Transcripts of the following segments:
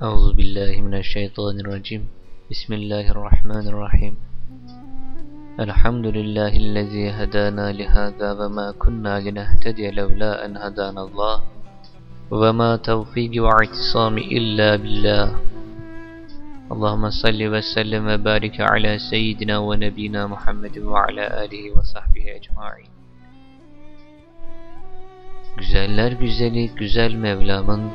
Euzu billahi mineşşeytanirracim. Bismillahirrahmanirrahim. Elhamdülillahi'llezî hedâna lihâzâ ve mâ kunnâ linehtediye levlâ en hedânallâh. Ve mâ tevfîki ve i'tisâmi illâ billah. Allahümme salli ve sellem ve barik ala seyyidina ve nebina Muhammedin ve ala alihi ve sahbihi ecmaîn. Güzeller güzeli güzel Mevlam'ın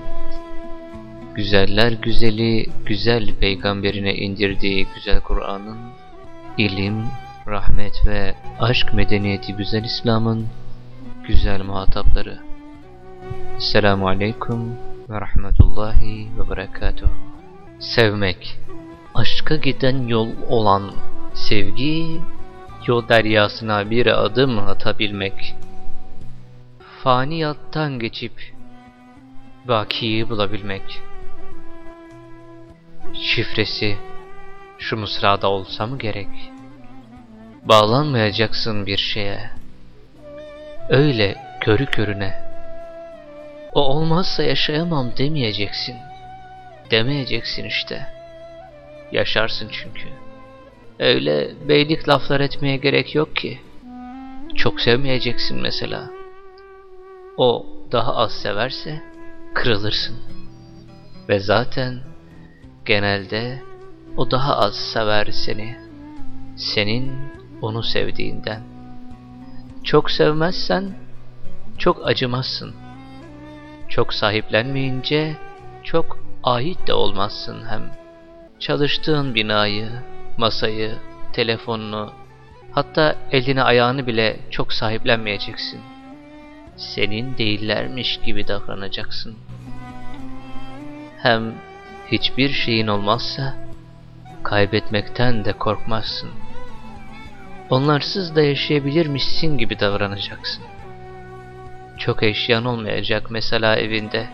Güzeller güzeli güzel peygamberine indirdiği güzel Kur'an'ın ilim, rahmet ve aşk medeniyeti güzel İslam'ın güzel muhatapları. Selamun Aleyküm ve Rahmetullahi ve Berekatuhu. Sevmek, aşka giden yol olan sevgi, yol deryasına bir adım atabilmek. Faniyattan geçip bakiyi bulabilmek. Şifresi şu mısrada olsa mı gerek? Bağlanmayacaksın bir şeye. Öyle körü körüne. O olmazsa yaşayamam demeyeceksin. Demeyeceksin işte. Yaşarsın çünkü. Öyle beylik laflar etmeye gerek yok ki. Çok sevmeyeceksin mesela. O daha az severse kırılırsın. Ve zaten genelde o daha az sever seni. Senin onu sevdiğinden. Çok sevmezsen çok acımazsın. Çok sahiplenmeyince çok ait de olmazsın hem. Çalıştığın binayı, masayı, telefonunu, hatta elini ayağını bile çok sahiplenmeyeceksin. Senin değillermiş gibi davranacaksın. Hem hiçbir şeyin olmazsa kaybetmekten de korkmazsın. Onlarsız da yaşayabilirmişsin gibi davranacaksın. Çok eşyan olmayacak mesela evinde.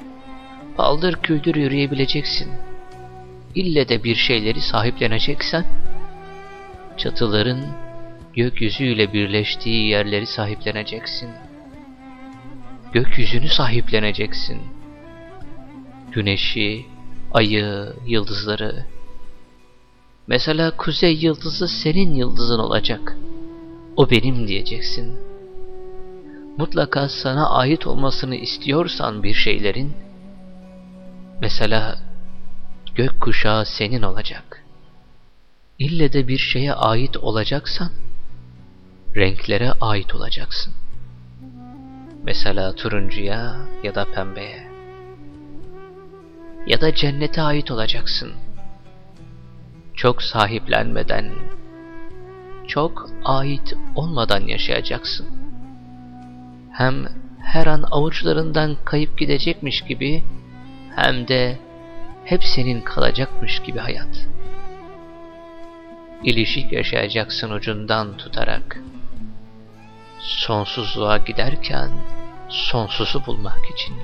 Paldır küldür yürüyebileceksin. İlle de bir şeyleri sahipleneceksen, çatıların gökyüzüyle birleştiği yerleri sahipleneceksin. Gökyüzünü sahipleneceksin. Güneşi, ayı, yıldızları. Mesela kuzey yıldızı senin yıldızın olacak. O benim diyeceksin. Mutlaka sana ait olmasını istiyorsan bir şeylerin, mesela gök kuşağı senin olacak. İlle de bir şeye ait olacaksan, renklere ait olacaksın. Mesela turuncuya ya da pembeye. Ya da cennete ait olacaksın. Çok sahiplenmeden, çok ait olmadan yaşayacaksın. Hem her an avuçlarından kayıp gidecekmiş gibi, hem de hep senin kalacakmış gibi hayat. İlişik yaşayacaksın ucundan tutarak. Sonsuzluğa giderken sonsuzu bulmak için.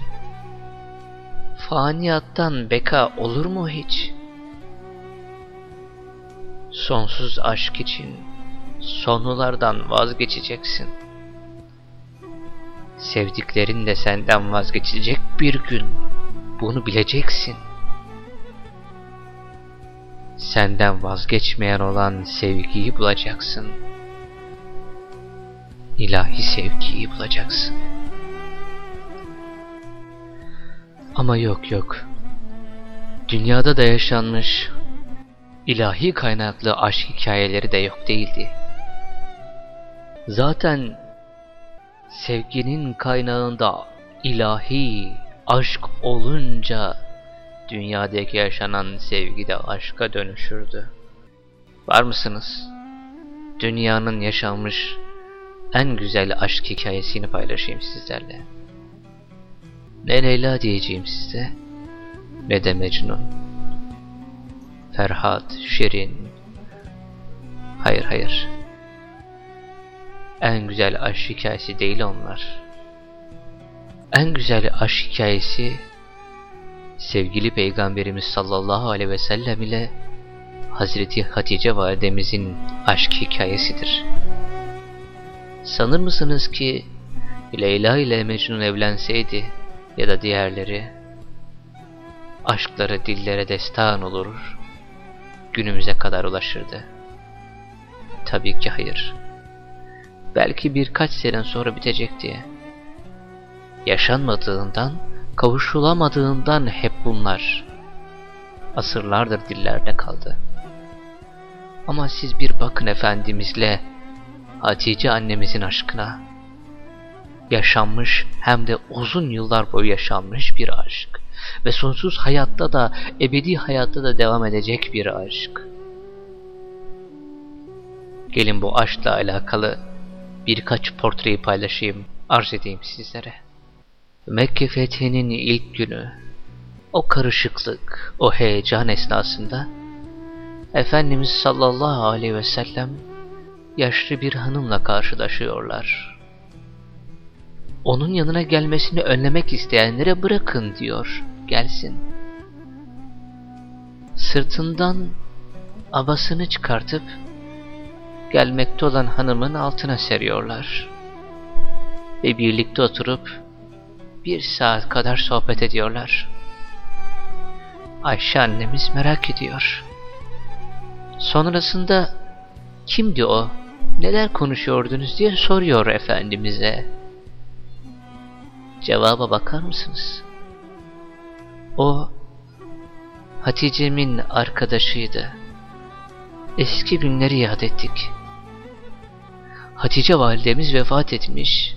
Faniyattan beka olur mu hiç? Sonsuz aşk için sonlulardan vazgeçeceksin. Sevdiklerin de senden vazgeçecek bir gün. Bunu bileceksin. Senden vazgeçmeyen olan sevgiyi bulacaksın. İlahi sevgiyi bulacaksın. Ama yok yok. Dünyada da yaşanmış ilahi kaynaklı aşk hikayeleri de yok değildi. Zaten sevginin kaynağında ilahi aşk olunca dünyadaki yaşanan sevgi de aşka dönüşürdü. Var mısınız? Dünyanın yaşanmış en güzel aşk hikayesini paylaşayım sizlerle. Ne Leyla diyeceğim size, ne de Mecnun. Ferhat, Şirin. Hayır hayır. En güzel aşk hikayesi değil onlar. En güzel aşk hikayesi sevgili Peygamberimiz sallallahu aleyhi ve sellem ile Hazreti Hatice validemizin aşk hikayesidir. Sanır mısınız ki Leyla ile Mecnun evlenseydi ya da diğerleri aşkları dillere destan olur, günümüze kadar ulaşırdı. Tabii ki hayır. Belki birkaç sene sonra bitecek diye. Yaşanmadığından, kavuşulamadığından hep bunlar. Asırlardır dillerde kaldı. Ama siz bir bakın Efendimizle, Hatice annemizin aşkına. Yaşanmış hem de uzun yıllar boyu yaşanmış bir aşk. Ve sonsuz hayatta da, ebedi hayatta da devam edecek bir aşk. Gelin bu aşkla alakalı birkaç portreyi paylaşayım, arz edeyim sizlere. Mekke fethinin ilk günü, o karışıklık, o heyecan esnasında Efendimiz sallallahu aleyhi ve sellem yaşlı bir hanımla karşılaşıyorlar. Onun yanına gelmesini önlemek isteyenlere bırakın diyor, gelsin. Sırtından abasını çıkartıp gelmekte olan hanımın altına seriyorlar. Ve birlikte oturup bir saat kadar sohbet ediyorlar. Ayşe annemiz merak ediyor. Sonrasında kimdi o, neler konuşuyordunuz diye soruyor Efendimiz'e. Cevaba bakar mısınız? O Hatice'min arkadaşıydı. Eski günleri yad ettik. Hatice validemiz vefat etmiş.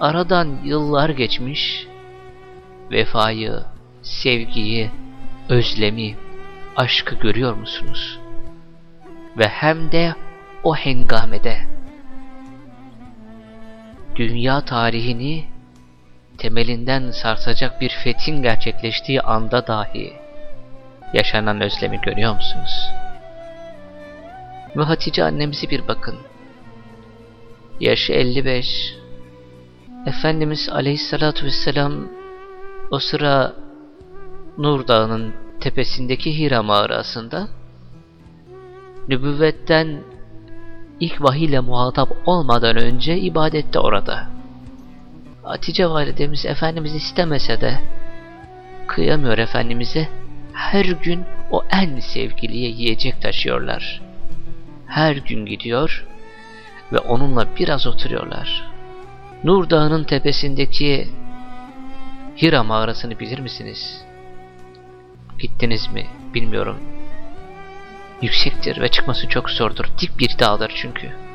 Aradan yıllar geçmiş. Vefayı, sevgiyi, özlemi, aşkı görüyor musunuz? Ve hem de o hengamede dünya tarihini temelinden sarsacak bir fethin gerçekleştiği anda dahi yaşanan özlemi görüyor musunuz? Ve Hatice annemizi bir bakın. Yaşı 55. Efendimiz Aleyhisselatü Vesselam o sıra Nur Dağı'nın tepesindeki Hira mağarasında nübüvvetten ilk vahiyle muhatap olmadan önce ibadette orada. Hatice validemiz Efendimiz istemese de kıyamıyor Efendimiz'e her gün o en sevgiliye yiyecek taşıyorlar. Her gün gidiyor ve onunla biraz oturuyorlar. Nur Dağı'nın tepesindeki Hira mağarasını bilir misiniz? Gittiniz mi bilmiyorum. Yüksektir ve çıkması çok zordur. Dik bir dağdır çünkü.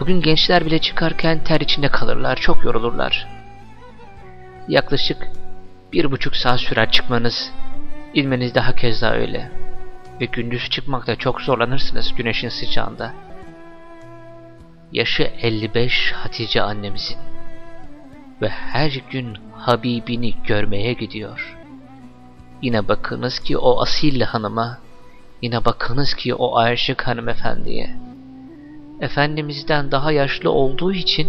Bugün gençler bile çıkarken ter içinde kalırlar, çok yorulurlar. Yaklaşık bir buçuk saat sürer çıkmanız, ilmeniz daha keza öyle. Ve gündüz çıkmakta çok zorlanırsınız güneşin sıcağında. Yaşı 55 Hatice annemizin. Ve her gün Habibini görmeye gidiyor. Yine bakınız ki o asil hanıma, yine bakınız ki o aşık hanımefendiye. Efendimiz'den daha yaşlı olduğu için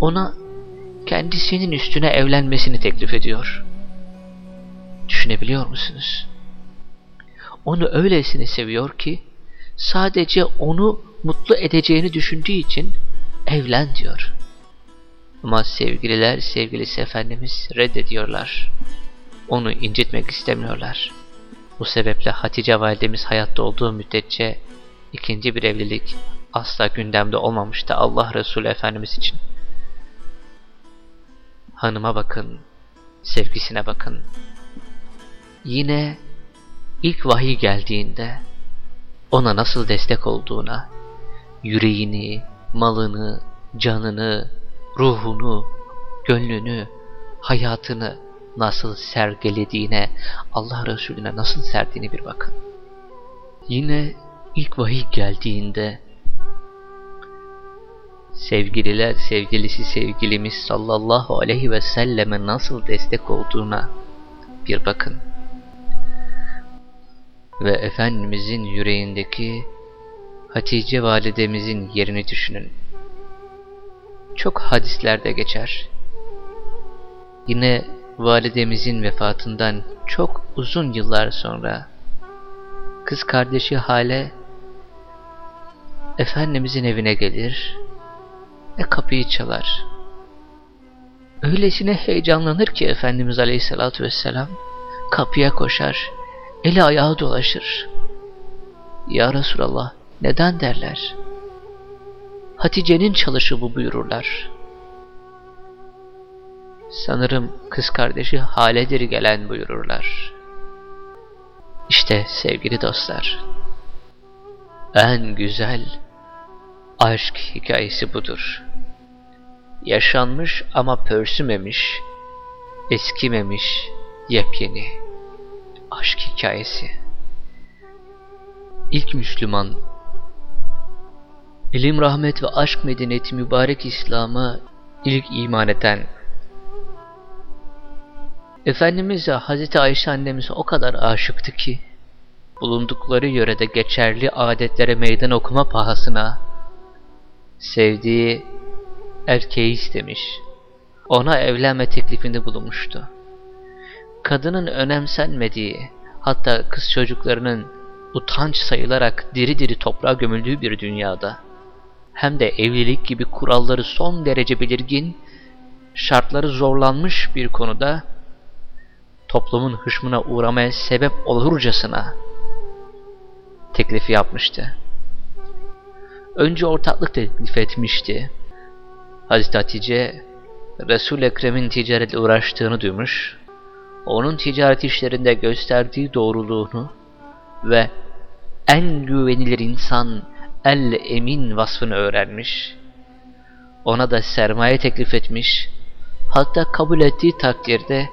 ona kendisinin üstüne evlenmesini teklif ediyor. Düşünebiliyor musunuz? Onu öylesine seviyor ki sadece onu mutlu edeceğini düşündüğü için evlen diyor. Ama sevgililer sevgilisi Efendimiz reddediyorlar. Onu incitmek istemiyorlar. Bu sebeple Hatice validemiz hayatta olduğu müddetçe ikinci bir evlilik asla gündemde olmamıştı Allah Resulü Efendimiz için. Hanıma bakın, sevgisine bakın. Yine ilk vahiy geldiğinde ona nasıl destek olduğuna, yüreğini, malını, canını, ruhunu, gönlünü, hayatını nasıl sergilediğine, Allah Resulüne nasıl serdiğini bir bakın. Yine ilk vahiy geldiğinde sevgililer sevgilisi sevgilimiz sallallahu aleyhi ve selleme nasıl destek olduğuna bir bakın. Ve Efendimizin yüreğindeki Hatice validemizin yerini düşünün. Çok hadislerde geçer. Yine validemizin vefatından çok uzun yıllar sonra kız kardeşi Hale Efendimizin evine gelir ve kapıyı çalar. Öylesine heyecanlanır ki Efendimiz Aleyhisselatü Vesselam kapıya koşar, eli ayağı dolaşır. Ya Resulallah neden derler? Hatice'nin çalışı bu buyururlar. Sanırım kız kardeşi Haledir gelen buyururlar. İşte sevgili dostlar, en güzel aşk hikayesi budur. Yaşanmış ama pörsümemiş, eskimemiş, yepyeni aşk hikayesi. İlk Müslüman, ilim, rahmet ve aşk medeniyeti mübarek İslam'a ilk iman eden Efendimiz Hazreti Ayşe annemiz o kadar aşıktı ki, bulundukları yörede geçerli adetlere meydan okuma pahasına, sevdiği erkeği istemiş, ona evlenme teklifinde bulunmuştu. Kadının önemsenmediği, hatta kız çocuklarının utanç sayılarak diri diri toprağa gömüldüğü bir dünyada, hem de evlilik gibi kuralları son derece belirgin, şartları zorlanmış bir konuda, toplumun hışmına uğramaya sebep olurcasına teklifi yapmıştı. Önce ortaklık teklif etmişti. Hazreti Hatice, resul Ekrem'in ticaretle uğraştığını duymuş, onun ticaret işlerinde gösterdiği doğruluğunu ve en güvenilir insan el-emin vasfını öğrenmiş. Ona da sermaye teklif etmiş, hatta kabul ettiği takdirde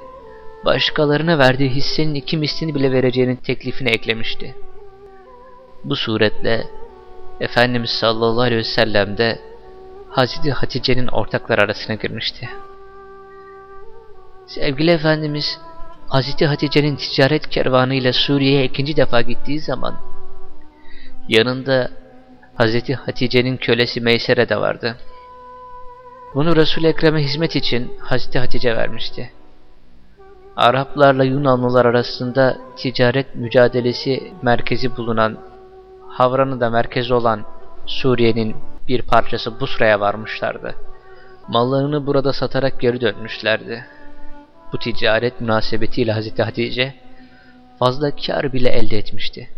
başkalarına verdiği hissenin iki mislini bile vereceğinin teklifini eklemişti. Bu suretle Efendimiz sallallahu aleyhi ve sellem de Hazreti Hatice'nin ortaklar arasına girmişti. Sevgili Efendimiz Hazreti Hatice'nin ticaret kervanıyla Suriye'ye ikinci defa gittiği zaman yanında Hazreti Hatice'nin kölesi Meysere de vardı. Bunu Resul-i Ekrem'e hizmet için Hazreti Hatice vermişti. Araplarla Yunanlılar arasında ticaret mücadelesi merkezi bulunan, Havran'ı da merkezi olan Suriye'nin bir parçası Busra'ya varmışlardı. Mallarını burada satarak geri dönmüşlerdi. Bu ticaret münasebetiyle Hazreti Hatice fazla kar bile elde etmişti.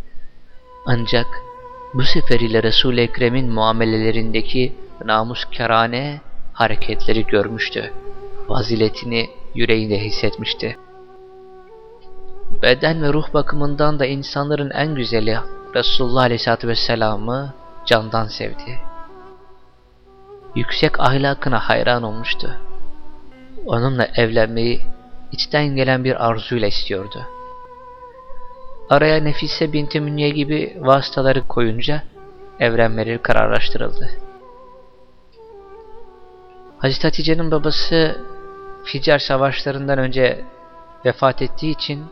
Ancak bu seferiyle Resul-i Ekrem'in muamelelerindeki namuskarane hareketleri görmüştü. Vaziletini yüreğinde hissetmişti. Beden ve ruh bakımından da insanların en güzeli Resulullah Aleyhisselatü Vesselam'ı candan sevdi. Yüksek ahlakına hayran olmuştu. Onunla evlenmeyi içten gelen bir arzuyla istiyordu. Araya Nefise binti Münye gibi vasıtaları koyunca evlenmeleri kararlaştırıldı. Hazreti Hatice'nin babası Ficar savaşlarından önce vefat ettiği için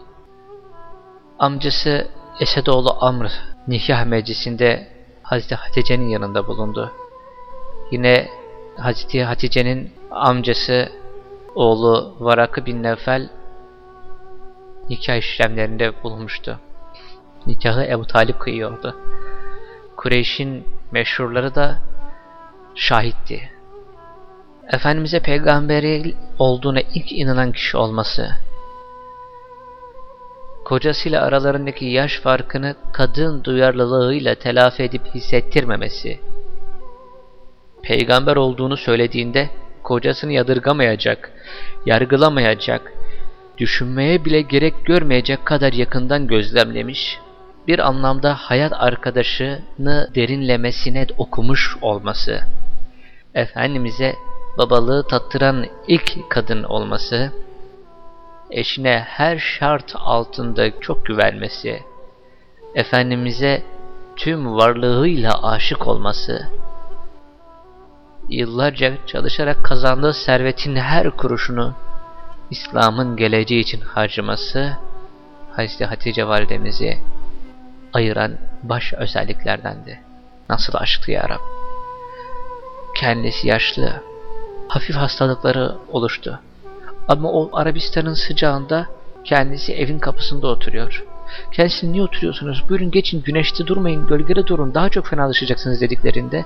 amcası Esedoğlu Amr nikah meclisinde Hazreti Hatice'nin yanında bulundu. Yine Hazreti Hatice'nin amcası oğlu Varakı bin Nevfel nikah işlemlerinde bulunmuştu. Nikahı Ebu Talip kıyıyordu. Kureyş'in meşhurları da şahitti. Efendimiz'e peygamberi olduğuna ilk inanan kişi olması, kocasıyla aralarındaki yaş farkını kadın duyarlılığıyla telafi edip hissettirmemesi, peygamber olduğunu söylediğinde kocasını yadırgamayacak, yargılamayacak, düşünmeye bile gerek görmeyecek kadar yakından gözlemlemiş, bir anlamda hayat arkadaşını derinlemesine okumuş olması, Efendimiz'e babalığı tattıran ilk kadın olması, eşine her şart altında çok güvenmesi, Efendimiz'e tüm varlığıyla aşık olması, yıllarca çalışarak kazandığı servetin her kuruşunu İslam'ın geleceği için harcaması, Hazreti Hatice validemizi ayıran baş özelliklerdendi. Nasıl aşktı ya Rab. Kendisi yaşlı, hafif hastalıkları oluştu. Ama o Arabistan'ın sıcağında kendisi evin kapısında oturuyor. Kendisi niye oturuyorsunuz? Buyurun geçin güneşte durmayın, gölgede durun daha çok fenalaşacaksınız dediklerinde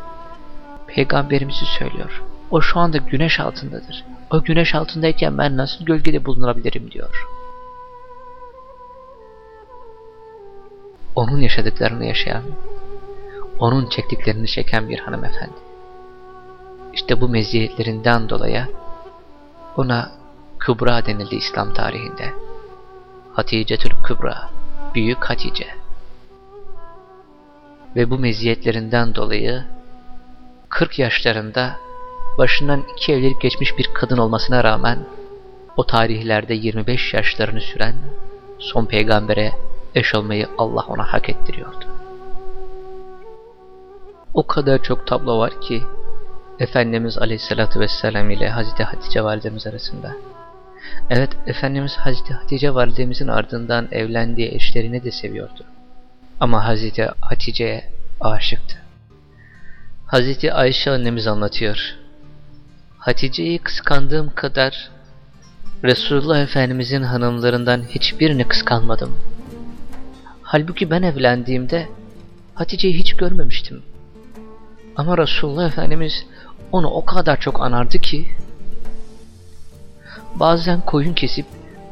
Peygamberimizi söylüyor. O şu anda güneş altındadır. O güneş altındayken ben nasıl gölgede bulunabilirim diyor. onun yaşadıklarını yaşayan, onun çektiklerini çeken bir hanımefendi. İşte bu meziyetlerinden dolayı ona Kübra denildi İslam tarihinde. Hatice Kübra, Büyük Hatice. Ve bu meziyetlerinden dolayı 40 yaşlarında başından iki evlilik geçmiş bir kadın olmasına rağmen o tarihlerde 25 yaşlarını süren son peygambere eş olmayı Allah ona hak ettiriyordu. O kadar çok tablo var ki Efendimiz Aleyhisselatü Vesselam ile Hazreti Hatice Validemiz arasında. Evet, Efendimiz Hazreti Hatice Validemizin ardından evlendiği eşlerini de seviyordu. Ama Hazreti Hatice'ye aşıktı. Hazreti Ayşe annemiz anlatıyor. Hatice'yi kıskandığım kadar Resulullah Efendimizin hanımlarından hiçbirini kıskanmadım. Halbuki ben evlendiğimde Hatice'yi hiç görmemiştim. Ama Resulullah Efendimiz onu o kadar çok anardı ki bazen koyun kesip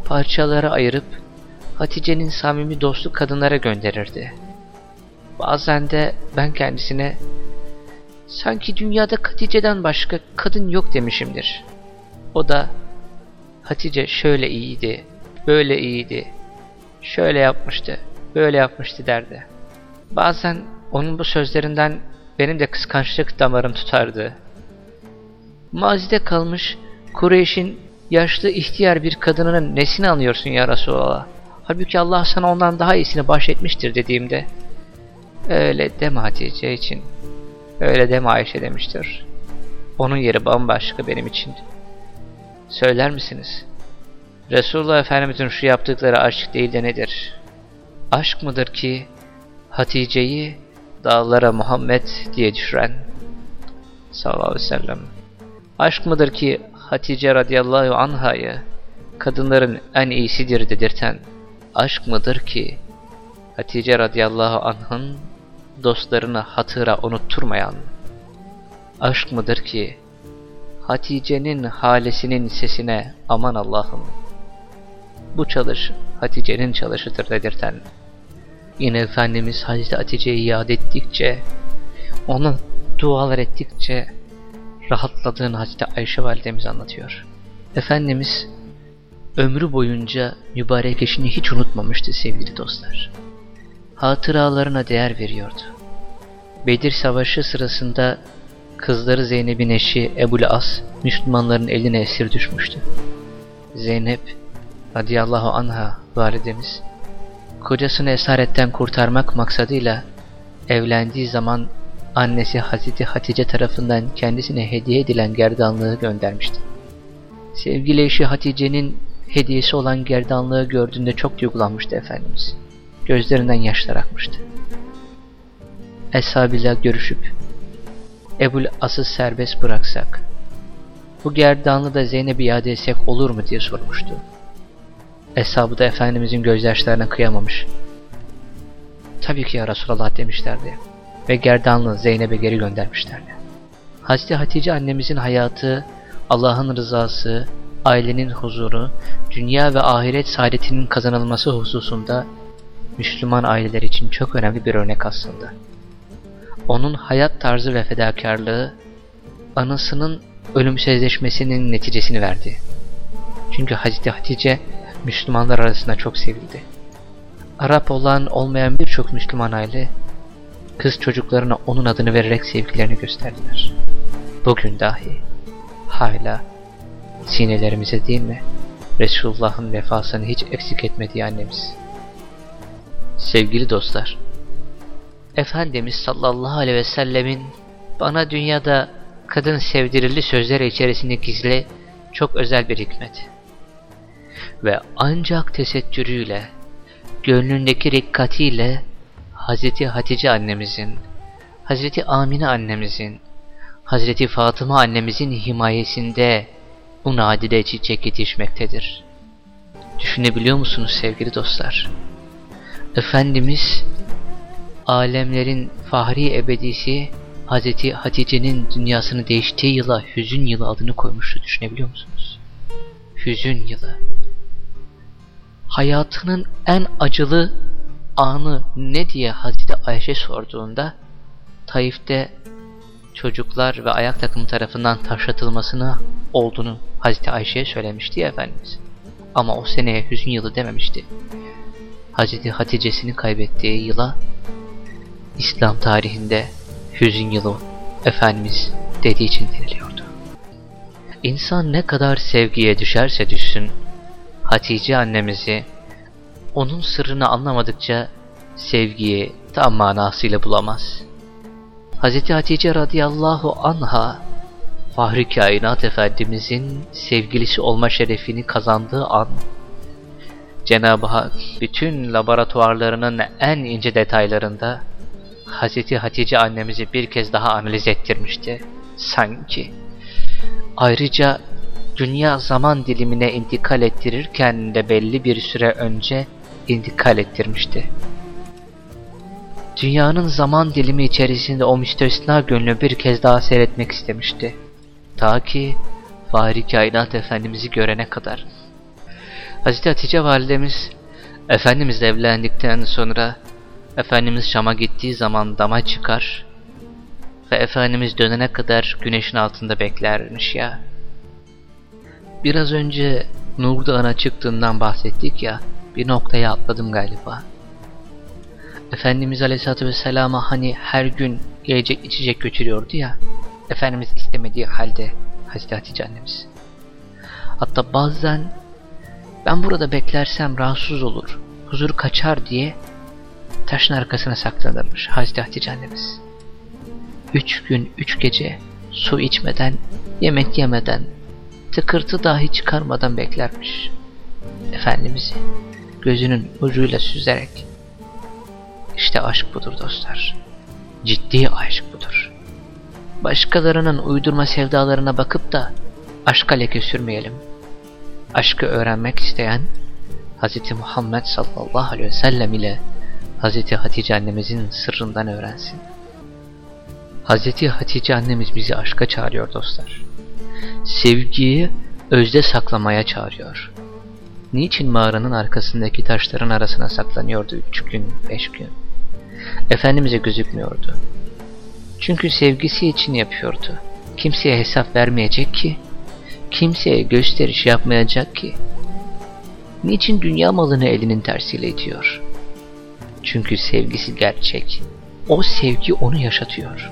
parçalara ayırıp Hatice'nin samimi dostu kadınlara gönderirdi. Bazen de ben kendisine sanki dünyada Hatice'den başka kadın yok demişimdir. O da Hatice şöyle iyiydi, böyle iyiydi, şöyle yapmıştı, böyle yapmıştı derdi. Bazen onun bu sözlerinden benim de kıskançlık damarım tutardı. Mazide kalmış Kureyş'in yaşlı ihtiyar bir kadınının nesini anlıyorsun ya Resulallah? Halbuki Allah sana ondan daha iyisini bahşetmiştir dediğimde öyle deme Hatice için, öyle deme Ayşe demiştir. Onun yeri bambaşka benim için. Söyler misiniz? Resulullah Efendimizin şu yaptıkları aşk değil de nedir? Aşk mıdır ki Hatice'yi dağlara Muhammed diye düşüren sallallahu aleyhi ve sellem. Aşk mıdır ki Hatice radıyallahu anhayı kadınların en iyisidir dedirten aşk mıdır ki Hatice radıyallahu anh'ın dostlarını hatıra unutturmayan aşk mıdır ki Hatice'nin halesinin sesine aman Allah'ım bu çalış Hatice'nin çalışıdır dedirten Yine Efendimiz Hazreti Hatice'yi yad ettikçe, ona dualar ettikçe rahatladığını Hazreti Ayşe validemiz anlatıyor. Efendimiz ömrü boyunca mübarek eşini hiç unutmamıştı sevgili dostlar. Hatıralarına değer veriyordu. Bedir Savaşı sırasında kızları Zeynep'in eşi Ebul As Müslümanların eline esir düşmüştü. Zeynep radıyallahu anha validemiz kocasını esaretten kurtarmak maksadıyla evlendiği zaman annesi Hazreti Hatice tarafından kendisine hediye edilen gerdanlığı göndermişti. Sevgili eşi Hatice'nin hediyesi olan gerdanlığı gördüğünde çok duygulanmıştı Efendimiz. Gözlerinden yaşlar akmıştı. Eshabıyla görüşüp Ebul As'ı serbest bıraksak, bu gerdanlığı da Zeynep'e iade etsek olur mu diye sormuştu. Eshabı da Efendimizin gözyaşlarına kıyamamış. Tabii ki ya Resulallah demişlerdi. Ve gerdanlı Zeynep'e geri göndermişlerdi. Hazreti Hatice annemizin hayatı, Allah'ın rızası, ailenin huzuru, dünya ve ahiret saadetinin kazanılması hususunda Müslüman aileler için çok önemli bir örnek aslında. Onun hayat tarzı ve fedakarlığı, anasının ölümsüzleşmesinin neticesini verdi. Çünkü Hazreti Hatice Müslümanlar arasında çok sevildi. Arap olan olmayan birçok Müslüman aile kız çocuklarına onun adını vererek sevgilerini gösterdiler. Bugün dahi hala sinelerimize değil mi Resulullah'ın vefasını hiç eksik etmediği annemiz. Sevgili dostlar, Efendimiz sallallahu aleyhi ve sellemin bana dünyada kadın sevdirildi sözleri içerisinde gizli çok özel bir hikmet ve ancak tesettürüyle, gönlündeki rikkatiyle Hazreti Hatice annemizin, Hazreti Amine annemizin, Hazreti Fatıma annemizin himayesinde bu nadide çiçek yetişmektedir. Düşünebiliyor musunuz sevgili dostlar? Efendimiz, alemlerin fahri ebedisi Hazreti Hatice'nin dünyasını değiştiği yıla hüzün yılı adını koymuştu. Düşünebiliyor musunuz? Hüzün yılı hayatının en acılı anı ne diye Hazreti Ayşe sorduğunda Taif'te çocuklar ve ayak takımı tarafından taşlatılmasına olduğunu Hazreti Ayşe'ye söylemişti ya Efendimiz. Ama o seneye hüzün yılı dememişti. Hazreti Hatice'sini kaybettiği yıla İslam tarihinde hüzün yılı Efendimiz dediği için deniliyordu. İnsan ne kadar sevgiye düşerse düşsün, Hatice annemizi onun sırrını anlamadıkça sevgiyi tam manasıyla bulamaz. Hz. Hatice radıyallahu anha Fahri Kainat Efendimizin sevgilisi olma şerefini kazandığı an Cenab-ı Hak bütün laboratuvarlarının en ince detaylarında Hz. Hatice annemizi bir kez daha analiz ettirmişti sanki. Ayrıca dünya zaman dilimine intikal ettirirken de belli bir süre önce intikal ettirmişti. Dünyanın zaman dilimi içerisinde o müstesna gönlü bir kez daha seyretmek istemişti. Ta ki Fahri Kainat Efendimiz'i görene kadar. Hazreti Hatice validemiz Efendimizle evlendikten sonra Efendimiz Şam'a gittiği zaman dama çıkar ve Efendimiz dönene kadar güneşin altında beklermiş ya. Biraz önce Nur Dağı'na çıktığından bahsettik ya, bir noktaya atladım galiba. Efendimiz Aleyhisselatü Vesselam'a hani her gün yiyecek içecek götürüyordu ya, Efendimiz istemediği halde Hazreti Hatice annemiz. Hatta bazen ben burada beklersem rahatsız olur, huzur kaçar diye taşın arkasına saklanırmış Hazreti Hatice annemiz. Üç gün, üç gece su içmeden, yemek yemeden, tıkırtı dahi çıkarmadan beklermiş. Efendimiz'i gözünün ucuyla süzerek. İşte aşk budur dostlar. Ciddi aşk budur. Başkalarının uydurma sevdalarına bakıp da aşka leke sürmeyelim. Aşkı öğrenmek isteyen Hz. Muhammed sallallahu aleyhi ve sellem ile Hz. Hatice annemizin sırrından öğrensin. Hz. Hatice annemiz bizi aşka çağırıyor dostlar. Sevgiyi özde saklamaya çağırıyor. Niçin mağaranın arkasındaki taşların arasına saklanıyordu üç gün, beş gün? Efendimiz'e gözükmüyordu. Çünkü sevgisi için yapıyordu. Kimseye hesap vermeyecek ki, kimseye gösteriş yapmayacak ki. Niçin dünya malını elinin tersiyle itiyor? Çünkü sevgisi gerçek. O sevgi onu yaşatıyor.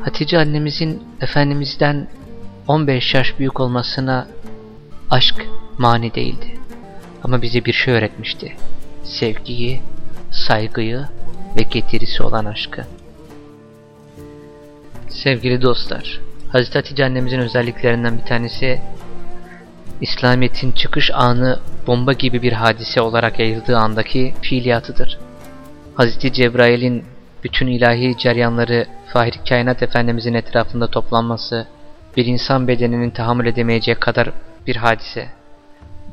Hatice annemizin Efendimiz'den 15 yaş büyük olmasına aşk mani değildi. Ama bize bir şey öğretmişti. Sevgiyi, saygıyı ve getirisi olan aşkı. Sevgili dostlar, Hazreti Hatice annemizin özelliklerinden bir tanesi İslamiyet'in çıkış anı bomba gibi bir hadise olarak yayıldığı andaki fiiliyatıdır. Hazreti Cebrail'in bütün ilahi ceryanları Fahri Kainat Efendimizin etrafında toplanması bir insan bedeninin tahammül edemeyeceği kadar bir hadise.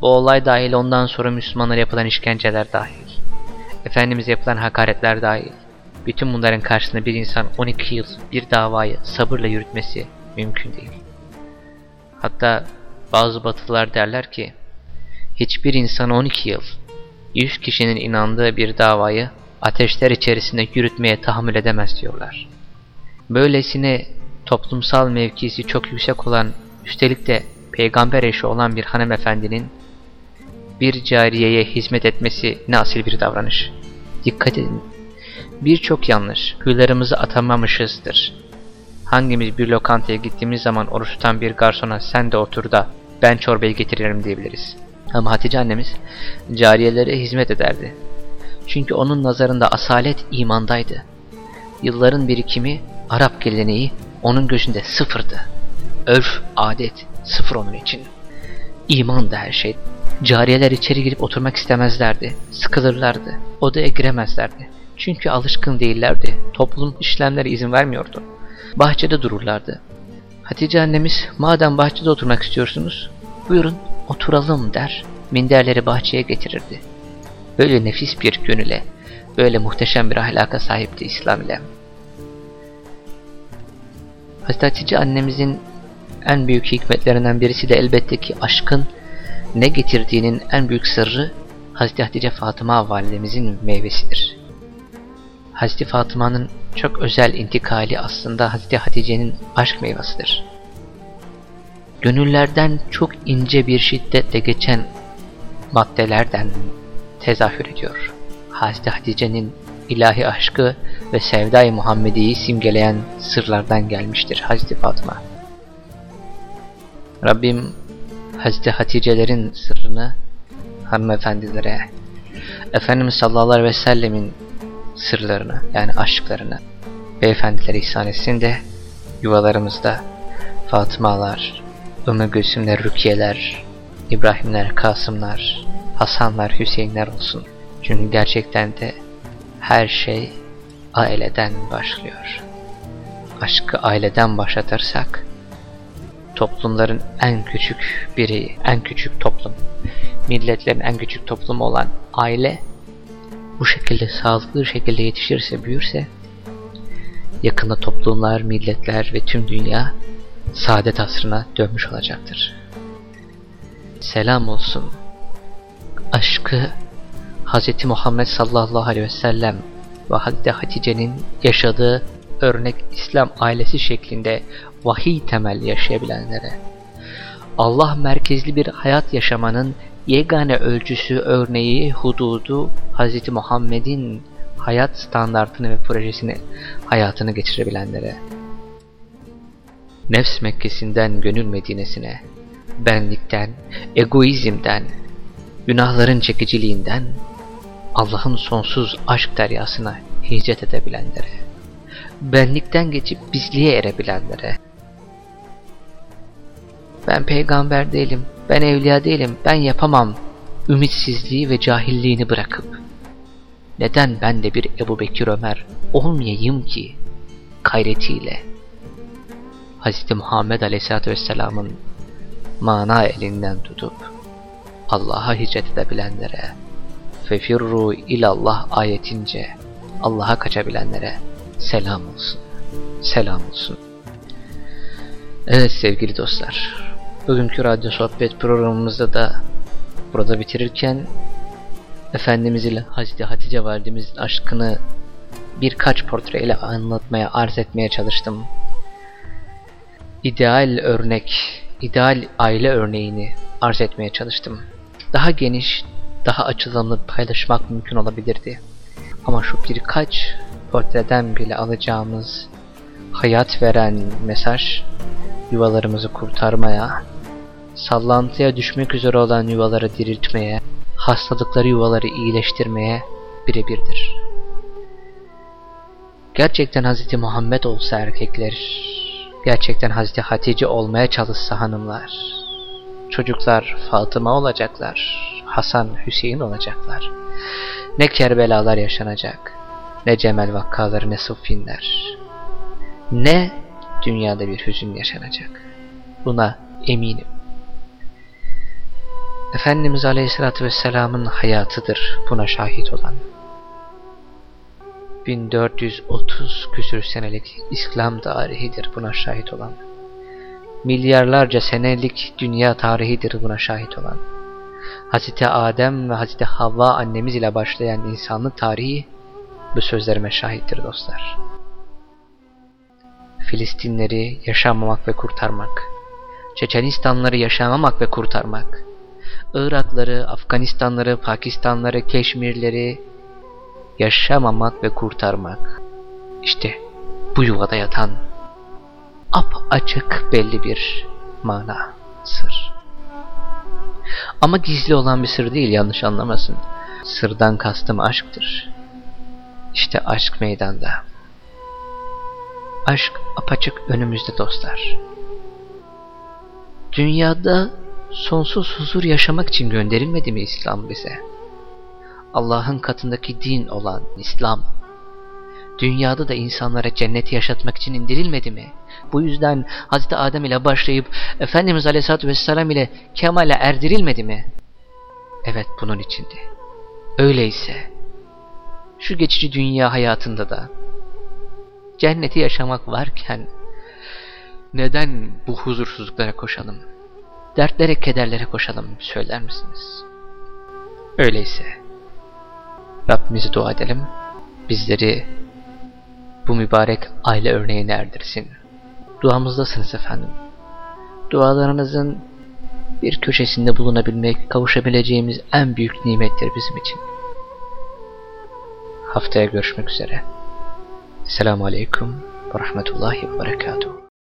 Bu olay dahil ondan sonra Müslümanlara yapılan işkenceler dahil. Efendimiz'e yapılan hakaretler dahil. Bütün bunların karşısında bir insan 12 yıl bir davayı sabırla yürütmesi mümkün değil. Hatta bazı batılılar derler ki hiçbir insan 12 yıl 100 kişinin inandığı bir davayı ateşler içerisinde yürütmeye tahammül edemez diyorlar. Böylesine toplumsal mevkisi çok yüksek olan, üstelik de peygamber eşi olan bir hanımefendinin bir cariyeye hizmet etmesi ne asil bir davranış. Dikkat edin. Birçok yanlış, huylarımızı atamamışızdır. Hangimiz bir lokantaya gittiğimiz zaman oruç tutan bir garsona sen de otur da ben çorbayı getiririm diyebiliriz. Ama Hatice annemiz cariyelere hizmet ederdi. Çünkü onun nazarında asalet imandaydı. Yılların birikimi, Arap geleneği onun gözünde sıfırdı. Örf, adet sıfır onun için. İman da her şey. Cariyeler içeri girip oturmak istemezlerdi. Sıkılırlardı. Odaya giremezlerdi. Çünkü alışkın değillerdi. Toplum işlemlere izin vermiyordu. Bahçede dururlardı. Hatice annemiz madem bahçede oturmak istiyorsunuz buyurun oturalım der. Minderleri bahçeye getirirdi. Böyle nefis bir gönüle, böyle muhteşem bir ahlaka sahipti İslam ile. Hazreti Hatice annemizin en büyük hikmetlerinden birisi de elbette ki aşkın ne getirdiğinin en büyük sırrı Hazreti Hatice Fatıma validemizin meyvesidir. Hazreti Fatıma'nın çok özel intikali aslında Hazreti Hatice'nin aşk meyvasıdır. Gönüllerden çok ince bir şiddetle geçen maddelerden tezahür ediyor. Hazreti Hatice'nin ilahi aşkı ve sevdayı Muhammedi'yi simgeleyen sırlardan gelmiştir Hazreti Fatıma. Rabbim Hazreti Hatice'lerin sırrını hanımefendilere, Efendimiz sallallahu aleyhi ve sellemin sırlarını yani aşklarını beyefendilere ihsan etsin de yuvalarımızda Fatımalar, Ümmü Gülsümler, Rukiyeler, İbrahimler, Kasımlar, Hasanlar, Hüseyinler olsun. Çünkü gerçekten de her şey aileden başlıyor. Aşkı aileden başlatırsak toplumların en küçük biri, en küçük toplum, milletlerin en küçük toplumu olan aile bu şekilde sağlıklı şekilde yetişirse, büyürse yakında toplumlar, milletler ve tüm dünya saadet asrına dönmüş olacaktır. Selam olsun. Aşkı Hz. Muhammed sallallahu aleyhi ve sellem ve Hazreti Hatice'nin yaşadığı örnek İslam ailesi şeklinde vahiy temelli yaşayabilenlere, Allah merkezli bir hayat yaşamanın yegane ölçüsü, örneği, hududu Hz. Muhammed'in hayat standartını ve projesini hayatını geçirebilenlere, nefs Mekkesi'nden gönül Medine'sine, benlikten, egoizmden, günahların çekiciliğinden, Allah'ın sonsuz aşk deryasına hicret edebilenlere, benlikten geçip bizliğe erebilenlere, ben peygamber değilim, ben evliya değilim, ben yapamam, ümitsizliği ve cahilliğini bırakıp, neden ben de bir Ebu Bekir Ömer olmayayım ki gayretiyle Hz. Muhammed Aleyhisselatü Vesselam'ın mana elinden tutup Allah'a hicret edebilenlere fefirru ilallah ayetince Allah'a kaçabilenlere selam olsun. Selam olsun. Evet sevgili dostlar. Bugünkü radyo sohbet programımızda da burada bitirirken Efendimiz ile Hazreti Hatice validemizin aşkını birkaç portreyle anlatmaya, arz etmeye çalıştım. İdeal örnek, ideal aile örneğini arz etmeye çalıştım. Daha geniş, daha açılımlı paylaşmak mümkün olabilirdi. Ama şu birkaç portreden bile alacağımız hayat veren mesaj yuvalarımızı kurtarmaya, sallantıya düşmek üzere olan yuvaları diriltmeye, hastalıkları yuvaları iyileştirmeye birebirdir. Gerçekten Hz. Muhammed olsa erkekler, gerçekten Hz. Hatice olmaya çalışsa hanımlar, çocuklar Fatıma olacaklar, Hasan, Hüseyin olacaklar. Ne Kerbelalar yaşanacak, ne Cemel vakkaları, ne Suffinler, ne dünyada bir hüzün yaşanacak. Buna eminim. Efendimiz Aleyhisselatü Vesselam'ın hayatıdır buna şahit olan. 1430 küsür senelik İslam tarihidir buna şahit olan. Milyarlarca senelik dünya tarihidir buna şahit olan. Hazreti Adem ve Hazreti Havva annemiz ile başlayan insanlık tarihi bu sözlerime şahittir dostlar. Filistinleri yaşamamak ve kurtarmak, Çeçenistanları yaşamamak ve kurtarmak, Irakları, Afganistanları, Pakistanları, Keşmirleri yaşamamak ve kurtarmak. İşte bu yuvada yatan ap açık belli bir mana, sır. Ama gizli olan bir sır değil yanlış anlamasın. Sırdan kastım aşktır. İşte aşk meydanda. Aşk apaçık önümüzde dostlar. Dünyada sonsuz huzur yaşamak için gönderilmedi mi İslam bize? Allah'ın katındaki din olan İslam, dünyada da insanlara cenneti yaşatmak için indirilmedi mi? Bu yüzden Hz. Adem ile başlayıp Efendimiz Aleyhisselatü Vesselam ile kemale erdirilmedi mi? Evet bunun içindi. Öyleyse şu geçici dünya hayatında da cenneti yaşamak varken neden bu huzursuzluklara koşalım? Dertlere, kederlere koşalım söyler misiniz? Öyleyse Rabbimize dua edelim. Bizleri bu mübarek aile örneğine erdirsin. Duamızdasınız efendim. Dualarınızın bir köşesinde bulunabilmek, kavuşabileceğimiz en büyük nimettir bizim için. Haftaya görüşmek üzere. Selamun Aleyküm ve Rahmetullahi ve Berekatuhu.